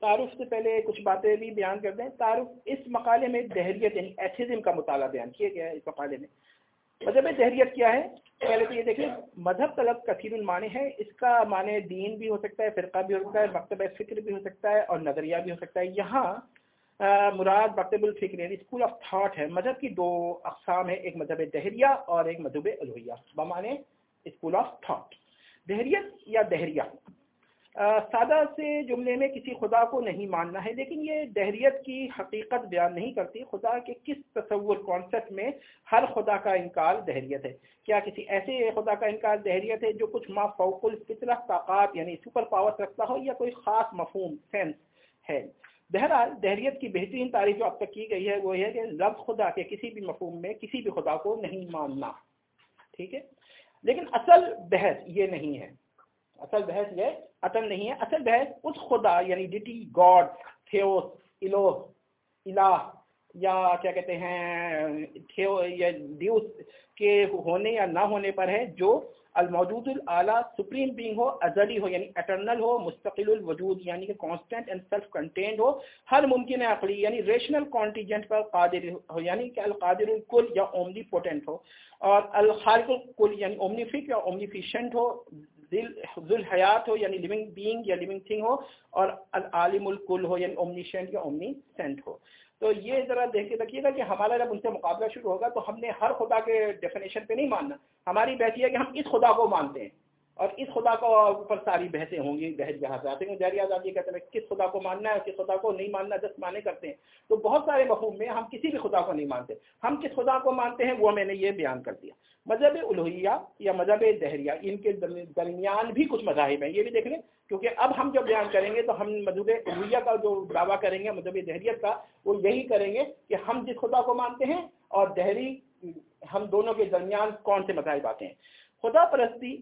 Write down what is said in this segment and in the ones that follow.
تعارف سے پہلے کچھ باتیں بھی بیان کر دیں۔ تعارف اس مقالے میں دہریت یعنی ایتھزم کا مطالعہ بیان کیا گیا ہے اس مقالے میں۔ مذہب دہریت کیا ہے؟ پہلے تو یہ دیکھیں، مذہب طلب کثیر المعنی ہے۔ اس کا معنی دین بھی ہو سکتا ہے، فرقہ بھی ہو سکتا ہے، مکتب فکر بھی ہو سکتا ہے اور نظریہ بھی ہو سکتا ہے۔ یہاں مراد مکتب الفکر یعنی اسکول آف تھاٹ ہے۔ مذہب کی دو اقسام ہے ایک مذہب دہریہ اور ایک مذہب الوحیہ بمانے اسکول آف تھاٹ دہریت یا دہریہ؟ سادہ سے جملے میں کسی خدا کو نہیں ماننا ہے، لیکن یہ دہریت کی حقیقت بیان نہیں کرتی۔ خدا کے کس تصور کانسیپٹ میں ہر خدا کا انکار دہریت ہے؟ کیا کسی ایسے خدا کا انکار دہریت ہے جو کچھ ما فوق الفطرہ طاقات یعنی سپر پاور رکھتا ہو یا کوئی خاص مفہوم سینس ہے؟ بہرحال دہریت کی بہترین تعریف جو اب تک کی گئی ہے وہ یہ ہے کہ لفظ خدا کے کسی بھی مفہوم میں کسی بھی خدا کو نہیں ماننا۔ ٹھیک ہے؟ لیکن اصل بحث یہ نہیں ہے۔ اصل بحث یہ اصل نہیں ہے۔ اصل بحث اس خدا یعنی ڈیٹی، گاڈ، تھیوس الو الہ یا کیا کہتے ہیں، تھیو، یا ڈیوس کے ہونے یا نہ ہونے پر ہے، جو الموجود الاعلیٰ، سپریم بینگ ہو، ازلی ہو یعنی اٹرنل ہو، مستقل الوجود یعنی کہ کانسٹنٹ اینڈ سیلف کنٹینڈ ہو، ہر ممکن عقلی یعنی ریشنل کانٹیجنٹ پر قادر ہو یعنی کہ القادر الکل یا اومنی پوٹنٹ ہو، اور الخالق الکل یعنی اومنی فک یا اومنی فیشنٹ ہو ذل حیات ہو یعنی لیونگ بینگ یا لیونگ تھنگ ہو اور العالم الکل ہو یعنی اومنی شینٹ یا اومنی سینٹ ہو۔ تو یہ ذرا دیکھ کے رکھیے گا کہ ہمارا جب ان سے مقابلہ شروع ہوگا تو ہم نے ہر خدا کے ڈیفینیشن پہ نہیں ماننا۔ ہماری بحث یہ ہے کہ ہم اس خدا کو مانتے ہیں اور اس خدا کو اوپر ساری بحثیں ہوں گی، بحث جہاں سے آتے ہیں۔ جہری آزادی کہتے ہیں کس خدا کو ماننا ہے کس خدا کو نہیں ماننا دس مانے کرتے ہیں۔ تو بہت سارے مفہوم میں ہم کسی بھی خدا کو نہیں مانتے۔ ہم کس خدا کو مانتے ہیں وہ میں نے یہ بیان کر دیا۔ مذہب الوحیہ یا مذہب دہریہ، ان کے درمیان بھی کچھ مذاہب ہیں۔ یہ بھی دیکھ لیں، کیونکہ اب ہم جب بیان کریں گے تو ہم مذہب الوحیہ کا جو دعویٰ کریں گے، مذہب دہریت کا، وہ یہی کریں گے کہ ہم جس خدا کو مانتے ہیں اور دہری، ہم دونوں کے درمیان کون سے مذاہب آتے ہیں؟ خدا پرستی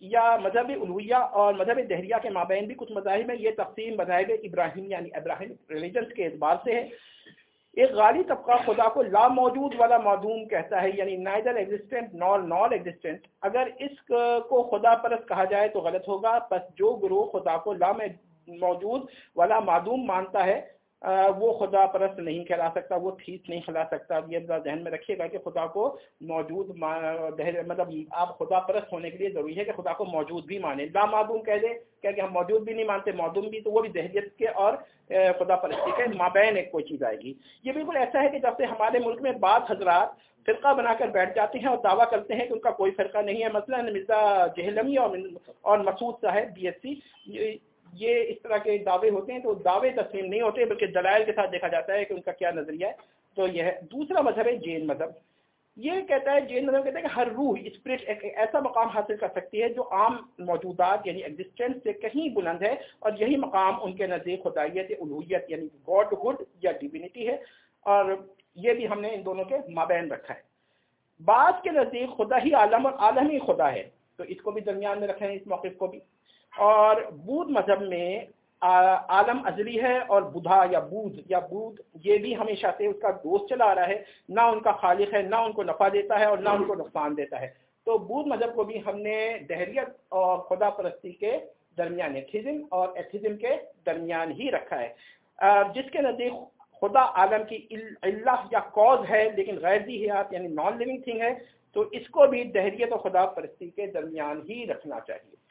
یا مذہب الویہ اور مذہب دہریہ کے مابین بھی کچھ مذاہب ہیں۔ یہ تقسیم مذاہب ابراہیم یعنی ابراہیم ریلیجنس کے اعتبار سے ہے۔ ایک غالی طبقہ خدا کو لا موجود والا معدوم کہتا ہے یعنی نائدر ایگزسٹنٹ نار نان ایگزسٹنٹ اگر اس کو خدا پرست کہا جائے تو غلط ہوگا، بس جو گروہ خدا کو لا موجود والا معدوم مانتا ہے وہ خدا پرست نہیں کہلا سکتا، وہ ٹھیک نہیں کھلا سکتا۔ یہ ذہن میں رکھیے گا کہ خدا کو موجود مطلب آپ خدا پرست ہونے کے لیے ضروری ہے کہ خدا کو موجود بھی مانے۔ لا معدوم کہہ دے کہ ہم موجود بھی نہیں مانتے، معدوم بھی، تو وہ بھی دہلیت کے اور خدا پرستی کے مابین ایک کوئی چیز آئے گی۔ یہ بالکل ایسا ہے کہ جب سے ہمارے ملک میں بعض حضرات فرقہ بنا کر بیٹھ جاتے ہیں اور دعویٰ کرتے ہیں کہ ان کا کوئی فرقہ نہیں ہے۔ مثلا مرزا جہلمی اور مسعود صاحب، بی ایس سی یہ اس طرح کے دعوے ہوتے ہیں تو دعوے تسلیم نہیں ہوتے، بلکہ دلائل کے ساتھ دیکھا جاتا ہے کہ ان کا کیا نظریہ ہے۔ تو یہ ہے۔ دوسرا مذہب ہے جین مذہب۔ یہ کہتا ہے، جین مذہب کہتا ہے کہ ہر روح، اسپرٹ ایک ایسا مقام حاصل کر سکتی ہے جو عام موجودات یعنی ایگزسٹنس سے کہیں بلند ہے اور یہی مقام ان کے نزدیک خدائیت الوحیت یعنی گاڈ ہڈ یا ڈیوینٹی ہے۔ اور یہ بھی ہم نے ان دونوں کے مابین رکھا ہے۔ بعض کے نزدیک خدا ہی عالم اور عالمی خدا ہے۔ تو اس کو بھی درمیان میں رکھیں، اس موقف کو بھی۔ اور بدھ مذہب میں عالم ازلی ہے اور بدھا یا بدھ یا بدھ یہ بھی ہمیشہ سے اس کا دوست چلا آ رہا ہے، نہ ان کا خالق ہے، نہ ان کو نفع دیتا ہے اور نہ ان کو نقصان دیتا ہے۔ تو بدھ مذہب کو بھی ہم نے دہریت اور خدا پرستی کے درمیان ایتھزم اور ایتھزم کے درمیان ہی رکھا ہے۔ جس کے نزدیک خدا عالم کی اللہ یا کوز ہے لیکن غیر حیات یعنی نان لیونگ تھنگ ہے، تو اس کو بھی دہریت اور خدا پرستی کے درمیان ہی رکھنا چاہیے۔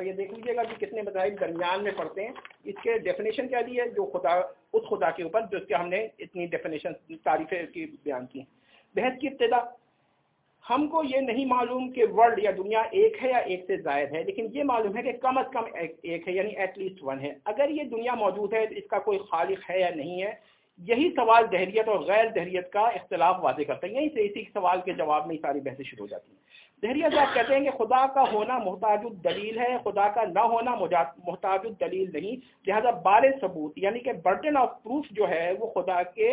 یہ دیکھ لیجیے گا کہ کتنے مذاہب درمیان میں پڑھتے ہیں۔ اس کے ڈیفینیشن کیا دی ہے؟ جو خدا، اس خدا کے اوپر، جو اس کے ہم نے اتنی ڈیفینیشن تعریفیں کی بیان کی بحث کی ابتدا، ہم کو یہ نہیں معلوم کہ ورلڈ یا دنیا ایک ہے یا ایک سے زائد ہے، لیکن یہ معلوم ہے کہ کم از کم ایک ہے یعنی ایٹ لیسٹ ون ہے۔ اگر یہ دنیا موجود ہے تو اس کا کوئی خالق ہے یا نہیں ہے، یہی سوال دہریت اور غیر دہریت کا اختلاف واضح کرتے ہیں یہیں سے اسی سوال کے جواب میں ساری بحثیں شروع ہو جاتی ہیں۔ دہریہ صاحب کہتے ہیں کہ خدا کا ہونا محتاج دلیل ہے، خدا کا نہ ہونا محتاج دلیل نہیں، لہذا بار ثبوت یعنی کہ برٹن آف پروف جو ہے وہ خدا کے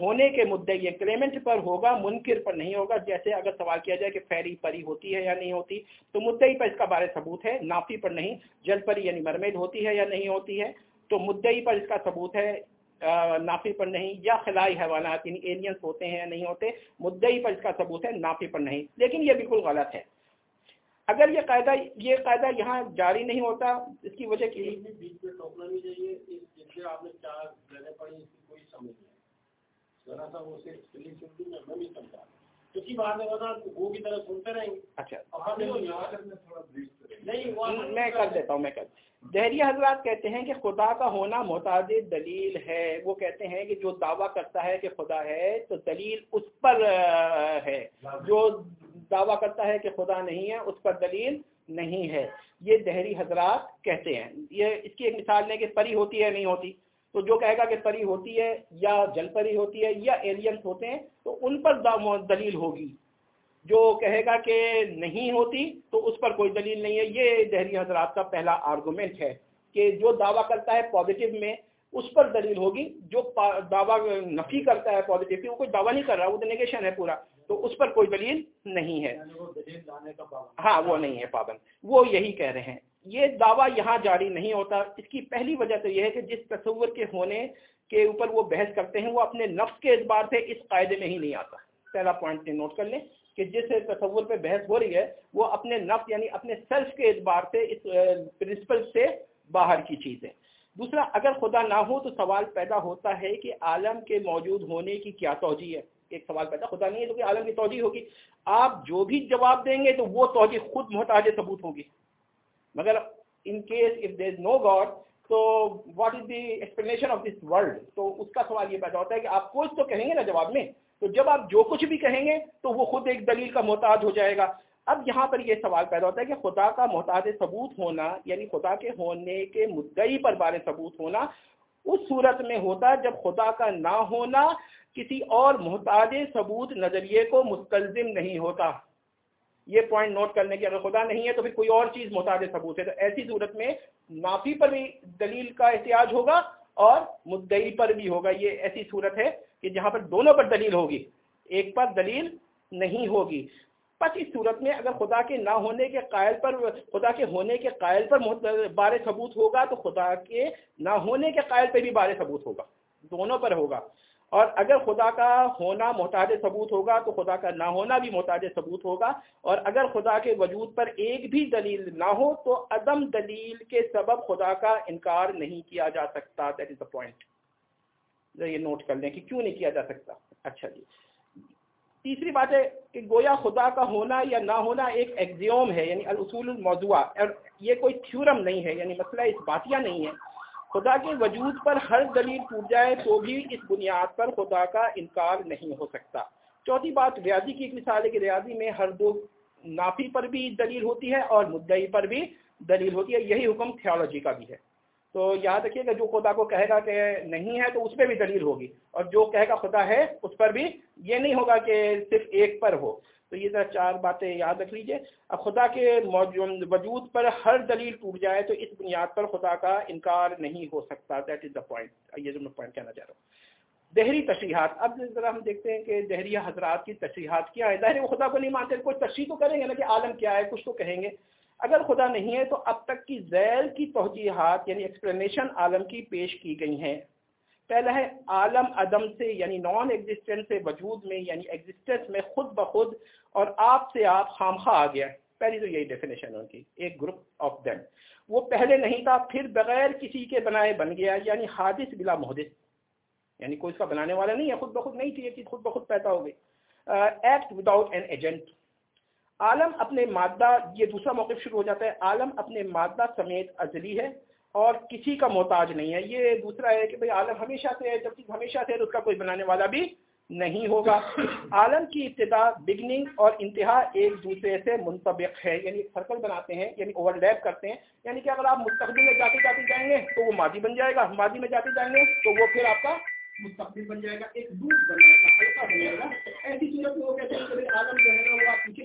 ہونے کے مدعے، یہ کلیمنٹ پر ہوگا، منکر پر نہیں ہوگا، جیسے اگر سوال کیا جائے کہ فیری پری ہوتی ہے یا نہیں ہوتی، تو مدعی پر اس کا بار ثبوت ہے، نافی پر نہیں جل پری یعنی مرمید ہوتی ہے یا نہیں ہوتی ہے، تو مدعی پر اس کا ثبوت ہے نافی پر نہیں یا خلائی حیوانات یعنی ایلینس ہوتے ہیں یا نہیں ہوتے، مدعی پر اس کا ثبوت ہے نافی پر نہیں۔ لیکن یہ بالکل غلط ہے۔ اگر یہ قاعدہ یہ قاعدہ یہاں جاری نہیں ہوتا، اس کی وجہ کی؟ کہ میں میں نہیں سمجھا اسی بات ہے نا وہ کی طرح سنتے رہیں گے۔ اچھا۔ میں کر دیتا ہوں میں کر۔ دہریہ حضرات کہتے ہیں کہ خدا کا ہونا محتاج دلیل ہے۔ وہ کہتے ہیں کہ جو دعویٰ کرتا ہے کہ خدا ہے تو دلیل اس پر ہے۔ جو دعویٰ کرتا ہے کہ خدا نہیں ہے اس پر دلیل نہیں ہے۔ یہ دہری حضرات کہتے ہیں۔ یہ اس کی ایک مثال ہے کہ پری ہوتی ہے نہیں ہوتی۔ تو جو کہے گا کہ پری ہوتی ہے یا جل پری ہوتی ہے یا ایلینس ہوتے ہیں تو ان پر دلیل ہوگی۔ جو کہے گا کہ نہیں ہوتی تو اس پر کوئی دلیل نہیں ہے۔ یہ دہری حضرات کا پہلا آرگومنٹ ہے کہ جو دعویٰ کرتا ہے پازیٹیو میں اس پر دلیل ہوگی۔ جو دعویٰ نفی کرتا ہے پازیٹیو وہ کوئی دعویٰ نہیں کر رہا وہ تو نیگیشن ہے پورا۔ تو اس پر کوئی دلیل نہیں ہے۔ یعنی ہاں وہ نہیں ہے پابند۔ وہ یہی کہہ رہے ہیں۔ یہ دعویٰ یہاں جاری نہیں ہوتا۔ اس کی پہلی وجہ تو یہ ہے کہ جس تصور کے ہونے کے اوپر وہ بحث کرتے ہیں، وہ اپنے نفس کے اعتبار سے اس قاعدے میں ہی نہیں آتا۔ پہلا پوائنٹ نوٹ کر لیں کہ جس تصور پہ بحث ہو رہی ہے، وہ اپنے نفس یعنی اپنے سیلف کے اعتبار سے اس پرنسپل سے باہر کی چیز ہے۔ دوسرا، اگر خدا نہ ہو تو سوال پیدا ہوتا ہے کہ عالم کے موجود ہونے کی کیا توجہ ہے؟ ایک سوال پیدا، خدا نہیں ہے تو کہ عالم کی توجہ ہوگی۔ آپ جو بھی جواب دیں گے تو وہ توجہ خود محتاج ثبوت ہوگی۔ مگر in case of there is no God تو what is the explanation of this world تو اس کا سوال یہ پیدا ہوتا ہے کہ آپ کچھ تو کہیں گے نا جواب میں؟ تو جب آپ جو کچھ بھی کہیں گے، تو وہ خود ایک دلیل کا محتاج ہو جائے گا۔ اب یہاں پر یہ سوال پیدا ہوتا ہے کہ خدا کا محتاج ثبوت ہونا یعنی خدا کے ہونے کے مدعی پر بار ثبوت ہونا اس صورت میں ہوتا جب خدا کا نہ ہونا کسی اور محتاج ثبوت نظریے کو مستلزم نہیں ہوتا۔ یہ پوائنٹ نوٹ کرنے کی اگر خدا نہیں ہے تو پھر کوئی اور چیز محتاج ثبوت ہے۔ تو ایسی صورت میں نافی پر بھی دلیل کا احتیاط ہوگا اور مدعی پر بھی ہوگا۔ یہ ایسی صورت ہے کہ جہاں پر دونوں پر دلیل ہوگی، ایک پر دلیل نہیں ہوگی۔ بس اس صورت میں اگر خدا کے نہ ہونے کے قائل پر، خدا کے ہونے کے قائل پر بار ثبوت ہوگا تو خدا کے نہ ہونے کے قائل پہ بھی بار ثبوت ہوگا۔ دونوں پر ہوگا۔ اور اگر خدا کا ہونا محتاج ثبوت ہوگا تو خدا کا نہ ہونا بھی محتاج ثبوت ہوگا اور اگر خدا کے وجود پر ایک بھی دلیل نہ ہو تو عدم دلیل کے سبب خدا کا انکار نہیں کیا جا سکتا. دیٹ از دا پوائنٹ یہ نوٹ کر لیں کہ کیوں نہیں کیا جا سکتا؟ اچھا جی. تیسری بات ہے کہ گویا خدا کا ہونا یا نہ ہونا ایک ایگزیوم ہے یعنی الاصول الموضوع. اور یہ کوئی تھیورم نہیں ہے یعنی مسئلہ اس باتیاں نہیں ہے. خدا کے وجود پر ہر دلیل ٹوٹ جائے تو بھی اس بنیاد پر خدا کا انکار نہیں ہو سکتا۔ چوتھی بات، ریاضی کی ایک مثال ہے کہ ریاضی میں ہر دو نافی پر بھی دلیل ہوتی ہے اور مدعی پر بھی دلیل ہوتی ہے۔ یہی حکم تھیالوجی کا بھی ہے۔ تو یاد رکھیے کہ جو خدا کو کہے گا کہ نہیں ہے تو اس پہ بھی دلیل ہوگی۔ اور جو کہے گا خدا ہے، اس پر بھی یہ نہیں ہوگا کہ صرف ایک پر ہو۔ تو یہ ذرا چار باتیں یاد رکھ لیجیے۔ اب خدا کے وجود پر ہر دلیل ٹوٹ جائے تو اس بنیاد پر خدا کا انکار نہیں ہو سکتا۔ دیٹ از دا پوائنٹ یہ جو میں پوائنٹ کہنا چاہ رہا ہوں۔ دہری تشریحات۔ اب ذرا ہم دیکھتے ہیں کہ دہری حضرات کی تشریحات کیا ہے ظاہر وہ خدا کو نہیں مانتے، کوئی تشریح تو کریں گے نا کہ عالم کیا ہے، کچھ تو کہیں گے۔ اگر خدا نہیں ہے تو اب تک کی ذیل کی توجیحات یعنی ایکسپلینیشن عالم کی پیش کی گئی ہیں۔ پہلا ہے عالم عدم سے یعنی نان ایگزسٹنس سے وجود میں یعنی ایگزسٹنس میں خود بخود اور آپ سے آپ خامخواہ آ گیا۔ پہلی تو یہی ڈیفینیشن ان کی، ایک گروپ آف دیم وہ پہلے نہیں تھا، پھر بغیر کسی کے بنائے بن گیا یعنی حادث بلا محدث۔ یعنی کوئی اس کا بنانے والا نہیں ہے، خود بخود نہیں تھی، یہ چیز خود بخود پیدا ہو گئی۔ ایکٹ وداؤٹ این ایجنٹ عالم اپنے مادہ، یہ دوسرا موقف شروع ہو جاتا ہے، عالم اپنے مادہ سمیت ازلی ہے اور کسی کا محتاج نہیں ہے۔ یہ دوسرا ہے کہ بھئی عالم ہمیشہ سے ہے، جب چیز ہمیشہ سے ہے تو اس کا کوئی بنانے والا بھی نہیں ہوگا۔ عالم کی ابتدا بگننگ اور انتہا ایک دوسرے سے منطبق ہے یعنی سرکل بناتے ہیں یعنی اوور لیپ کرتے ہیں۔ یعنی کہ اگر آپ مستقبل میں جاتے جاتے جائیں گے تو وہ ماضی بن جائے گا، ماضی میں جاتے جائیں گے تو وہ پھر آپ کا مستقبل بن جائے گا، ایک دودھ بن جائے گا، ہلکا بن جائے گا۔ ایسی صورت میں وہ کہتے ہیں کہ عالم جو ہے نا وہ آپ پیچھے